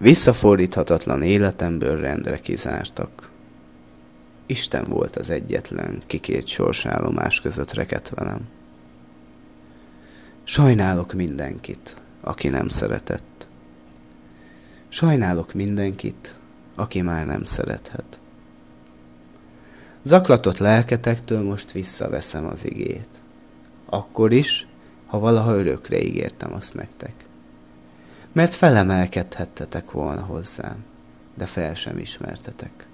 Visszafordíthatatlan életemből rendre kizártak. Isten volt az egyetlen, ki két sorsállomás között reket velem. Sajnálok mindenkit, aki nem szeretett. Sajnálok mindenkit, aki már nem szerethet. Zaklatott lelketektől most visszaveszem az igét. Akkor is, ha valaha örökre ígértem azt nektek. Mert felemelkedhettetek volna hozzám, de fel sem ismertetek.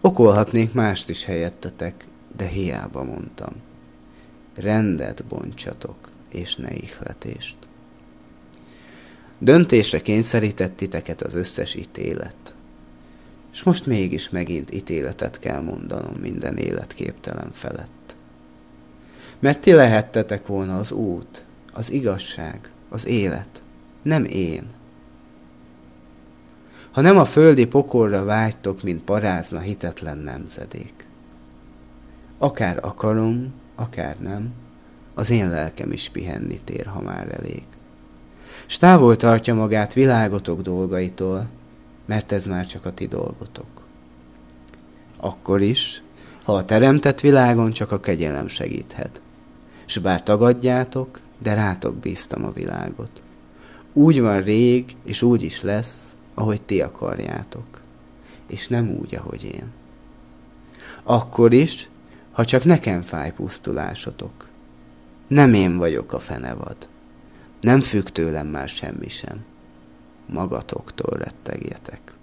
Okolhatnék mást is helyettetek, de hiába mondtam. Rendet bontsatok, és ne ihletést. Döntésre kényszerített titeket az összes ítélet. És most mégis megint ítéletet kell mondanom minden életképtelen felett. Mert ti lehettetek volna az út, az igazság, az élet, nem én. Ha nem a földi pokorra vágytok, mint parázna hitetlen nemzedék. Akár akarom, akár nem, az én lelkem is pihenni tér, ha már elég. S távol tartja magát világotok dolgaitól, mert ez már csak a ti dolgotok. Akkor is, ha a teremtett világon csak a kegyelem segíthet. S bár tagadjátok, de rátok bíztam a világot. Úgy van rég, és úgy is lesz, ahogy ti akarjátok, és nem úgy, ahogy én. Akkor is, ha csak nekem fáj pusztulásotok. Nem én vagyok a fenevad. Nem függ tőlem már semmi sem magatoktól rettegjetek.